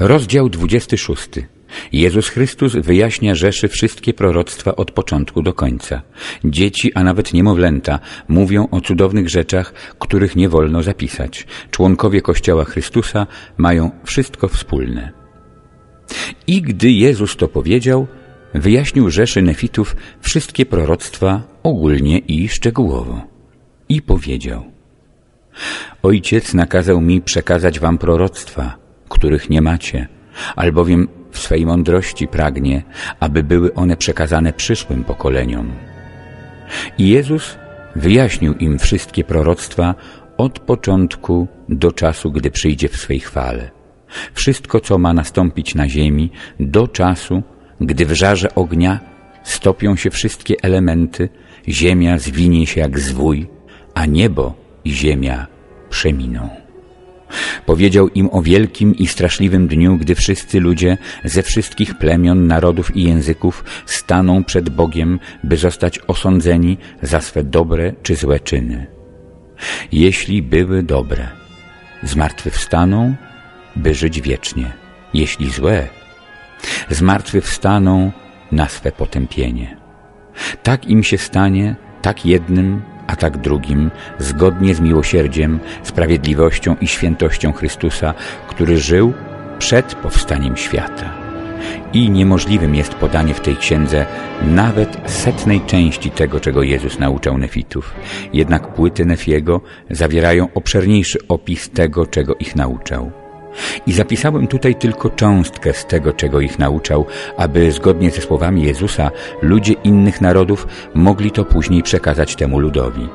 Rozdział 26. Jezus Chrystus wyjaśnia Rzeszy wszystkie proroctwa od początku do końca. Dzieci, a nawet niemowlęta mówią o cudownych rzeczach, których nie wolno zapisać. Członkowie Kościoła Chrystusa mają wszystko wspólne. I gdy Jezus to powiedział, wyjaśnił Rzeszy Nefitów wszystkie proroctwa ogólnie i szczegółowo. I powiedział Ojciec nakazał mi przekazać wam proroctwa, których nie macie, albowiem w swej mądrości pragnie, aby były one przekazane przyszłym pokoleniom. I Jezus wyjaśnił im wszystkie proroctwa od początku do czasu, gdy przyjdzie w swej chwale. Wszystko, co ma nastąpić na ziemi, do czasu, gdy w żarze ognia stopią się wszystkie elementy, ziemia zwinie się jak zwój, a niebo i ziemia przeminą. Powiedział im o wielkim i straszliwym dniu, gdy wszyscy ludzie ze wszystkich plemion, narodów i języków staną przed Bogiem, by zostać osądzeni za swe dobre czy złe czyny. Jeśli były dobre, zmartwychwstaną, by żyć wiecznie. Jeśli złe, zmartwychwstaną na swe potępienie. Tak im się stanie, tak jednym, a tak drugim, zgodnie z miłosierdziem, sprawiedliwością i świętością Chrystusa, który żył przed powstaniem świata. I niemożliwym jest podanie w tej księdze nawet setnej części tego, czego Jezus nauczał nefitów. Jednak płyty Nefiego zawierają obszerniejszy opis tego, czego ich nauczał. I zapisałem tutaj tylko cząstkę z tego, czego ich nauczał, aby zgodnie ze słowami Jezusa ludzie innych narodów mogli to później przekazać temu ludowi.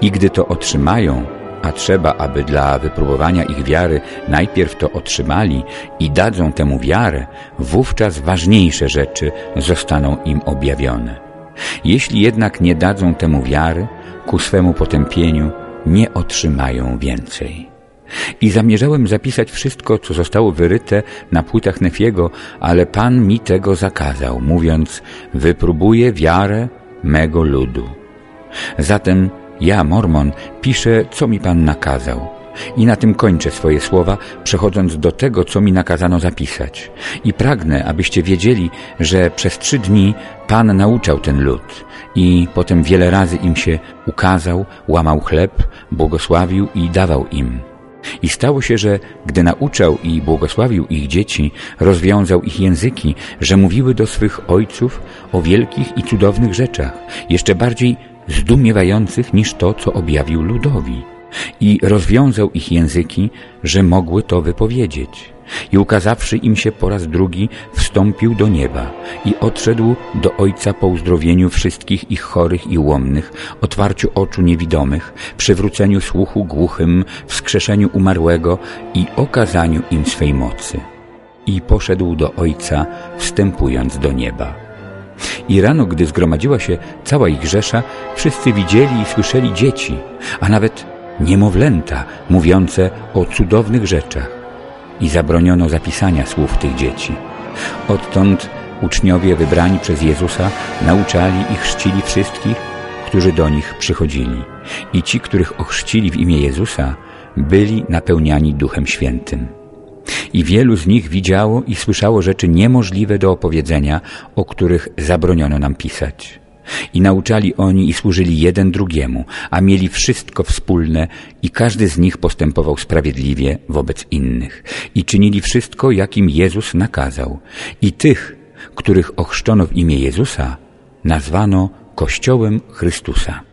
I gdy to otrzymają, a trzeba, aby dla wypróbowania ich wiary najpierw to otrzymali i dadzą temu wiarę, wówczas ważniejsze rzeczy zostaną im objawione. Jeśli jednak nie dadzą temu wiary, ku swemu potępieniu nie otrzymają więcej. I zamierzałem zapisać wszystko, co zostało wyryte na płytach Nefiego, ale Pan mi tego zakazał, mówiąc, wypróbuję wiarę mego ludu. Zatem ja, Mormon, piszę, co mi Pan nakazał. I na tym kończę swoje słowa, przechodząc do tego, co mi nakazano zapisać. I pragnę, abyście wiedzieli, że przez trzy dni Pan nauczał ten lud i potem wiele razy im się ukazał, łamał chleb, błogosławił i dawał im. I stało się, że gdy nauczał i błogosławił ich dzieci, rozwiązał ich języki, że mówiły do swych ojców o wielkich i cudownych rzeczach, jeszcze bardziej zdumiewających niż to, co objawił ludowi. I rozwiązał ich języki, że mogły to wypowiedzieć i ukazawszy im się po raz drugi, wstąpił do nieba i odszedł do Ojca po uzdrowieniu wszystkich ich chorych i łomnych, otwarciu oczu niewidomych, przywróceniu słuchu głuchym, wskrzeszeniu umarłego i okazaniu im swej mocy. I poszedł do Ojca, wstępując do nieba. I rano, gdy zgromadziła się cała ich rzesza, wszyscy widzieli i słyszeli dzieci, a nawet niemowlęta mówiące o cudownych rzeczach i zabroniono zapisania słów tych dzieci. Odtąd uczniowie wybrani przez Jezusa nauczali i chrzcili wszystkich, którzy do nich przychodzili. I ci, których ochrzcili w imię Jezusa, byli napełniani Duchem Świętym. I wielu z nich widziało i słyszało rzeczy niemożliwe do opowiedzenia, o których zabroniono nam pisać. I nauczali oni i służyli jeden drugiemu, a mieli wszystko wspólne i każdy z nich postępował sprawiedliwie wobec innych. I czynili wszystko, jakim Jezus nakazał. I tych, których ochrzczono w imię Jezusa, nazwano Kościołem Chrystusa.